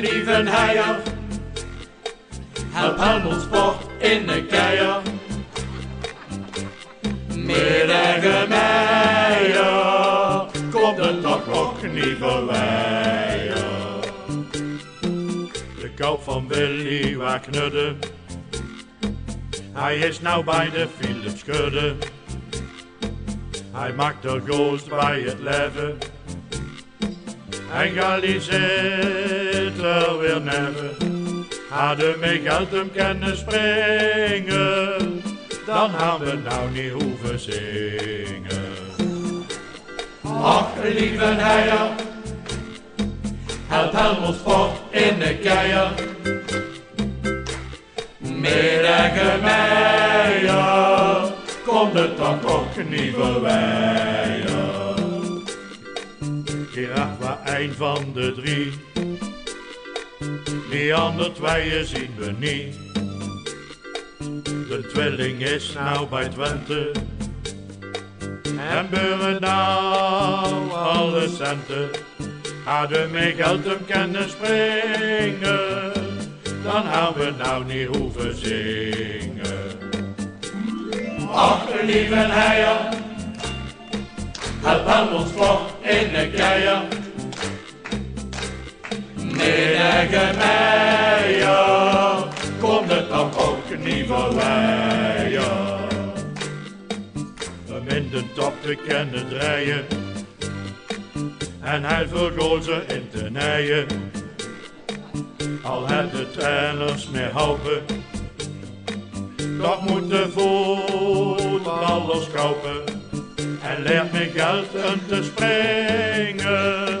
lieve heier, help Helmond Sport in de keier. Middag meijer, komt de toch nog niet voorbij. De kop van Willy waar knudden, hij is nou bij de Philips kudde. Hij maakt er ghost bij het leven. En Gali zit er weer neven. Hadden mij geld hem kunnen springen. Dan hadden we nou niet hoeven zingen. Ach, lieve heier. Help Helmond Sport in de keier. Middag meijer. Komt het dan ook niet voorbij. Gerard was een van de drie. Die andere tweeën zien we niet. De tweeling is nou bij Twente. En beuren nou alle centen. Hadden mij geld hem kunnen springen. Dan hadden we nou niet hoeven zingen. Ach, lieve heier. Helmond Sport in het dan ook niet voorbij. Om in de top te kennen draaien en hij vergozen in te nijen. Al het de trainers meer helpen, toch moeten voetballers kopen en leert me geld om te springen,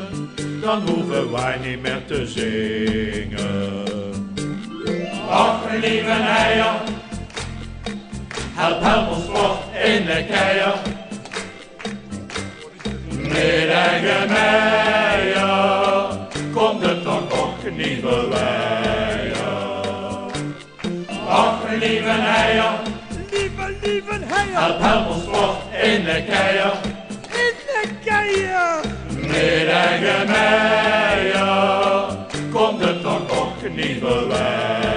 dan hoeven wij niet meer te zingen. Ach, lieve heier, help help ons sport in de keier. Middag meijer, komt het dan ook niet voorbij. Ach, lieve heier, Lieve, lieve heier. help ons sport in de keier. In de keier. Middag meijer, komt het dan ook niet voorbij.